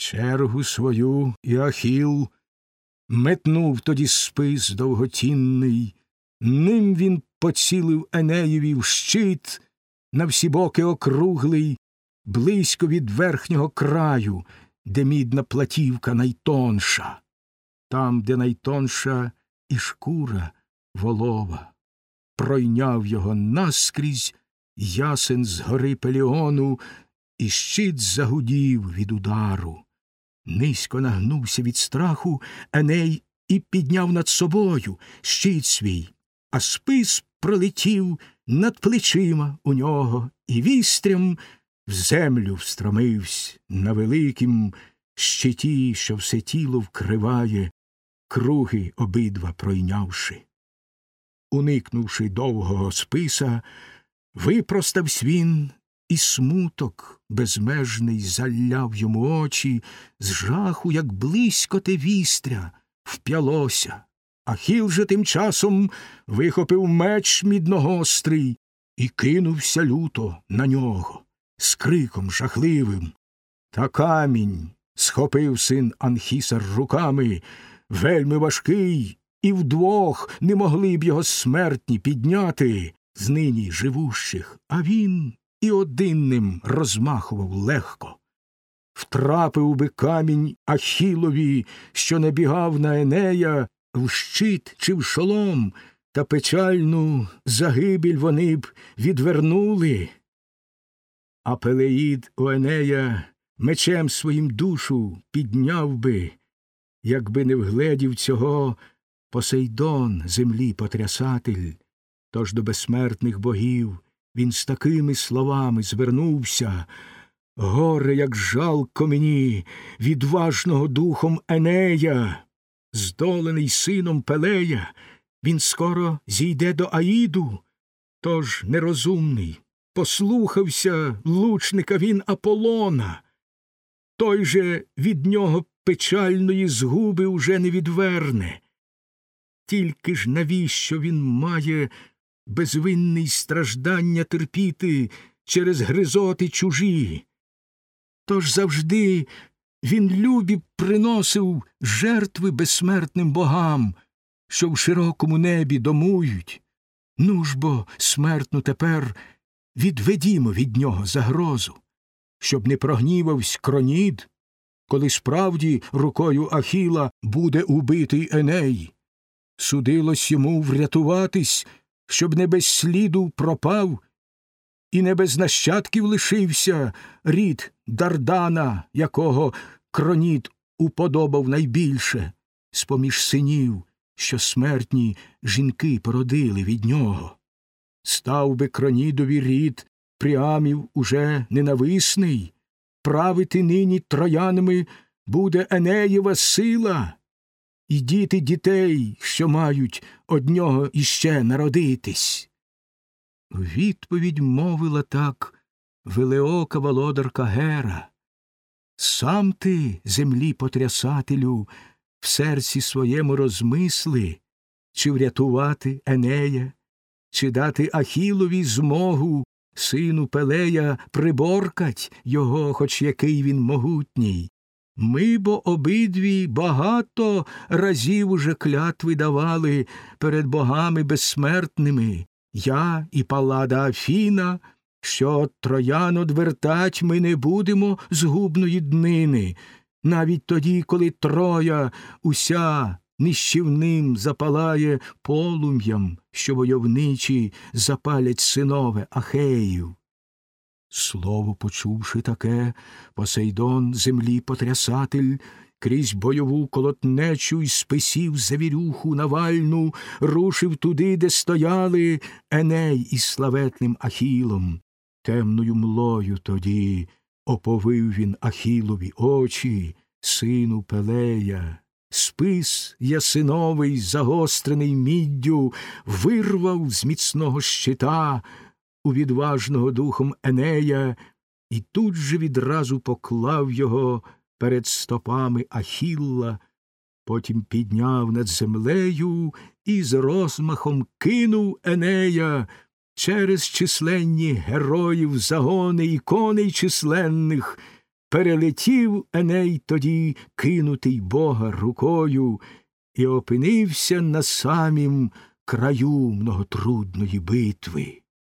чергу свою і Ахіл метнув тоді спис довготінний, ним він поцілив Енеєві в щит, на всі боки округлий, близько від верхнього краю, де мідна платівка найтонша, там, де найтонша і шкура волова, пройняв його наскрізь ясен з гори Пеліону, і щит загудів від удару. Низько нагнувся від страху Еней і підняв над собою щит свій, а спис пролетів над плечима у нього, і вістрям в землю встромився на великім щиті, що все тіло вкриває, круги обидва пройнявши. Уникнувши довгого списа, випроставсь він, і смуток безмежний заляв йому очі, з жаху, як близько те вістря, вп'ялося. Ахіл же тим часом вихопив меч мідногострий і кинувся люто на нього, з криком жахливим. Та камінь схопив син Анхісар руками, вельми важкий, і вдвох не могли б його смертні підняти з нині живущих, а він і один ним розмахував легко. Втрапив би камінь Ахілові, що набігав на Енея, в щит чи в шолом, та печальну загибіль вони б відвернули. А Пелеїд у Енея мечем своїм душу підняв би, якби не вгледів цього Посейдон, землі потрясатель, тож до безсмертних богів він з такими словами звернувся. Горе, як жалко мені, відважного духом Енея, здолений сином Пелея, він скоро зійде до Аїду, тож нерозумний, послухався лучника він Аполлона. Той же від нього печальної згуби уже не відверне. Тільки ж навіщо він має безвинний страждання терпіти через гризоти чужі? Тож завжди він любі приносив жертви безсмертним богам, що в широкому небі домують. Ну ж бо, смертну тепер відведімо від нього загрозу, щоб не прогнівавсь кронід, коли справді рукою Ахіла буде убитий Еней. Судилось йому врятуватись, щоб не без сліду пропав, і не без нащадків лишився рід Дардана, якого кроніт уподобав найбільше, з поміж синів, що смертні жінки породили від нього. Став би кронідові рід пріамів уже ненависний, правити нині троянами буде Енеєва сила і діти дітей, що мають од нього іще народитись. Відповідь мовила так велеока володарка Гера. Сам ти, землі потрясателю, в серці своєму розмисли, чи врятувати Енея, чи дати Ахілові змогу сину Пелея приборкать його, хоч який він могутній, ми бо обидві багато разів уже клятви давали перед богами безсмертними, я і палада Афіна, що троян одвертать ми не будемо згубної днини, навіть тоді, коли троя уся нищівним запалає полум'ям, що войовничі запалять синове Ахеїв. Слово почувши таке, Посейдон, землі потрясатель, крізь бойову колотнечу й списів завірюху навальну, рушив туди, де стояли Еней із славетним Ахілом. Темною млою тоді оповив він Ахілові очі, сину Пелея. Спис ясиновий, загострений міддю, вирвав з міцного щита у відважного духом Енея, і тут же відразу поклав його перед стопами Ахілла, потім підняв над землею і з розмахом кинув Енея через численні героїв загони і коней численних, перелетів Еней тоді, кинутий бога рукою, і опинився на самім краю многотрудної битви.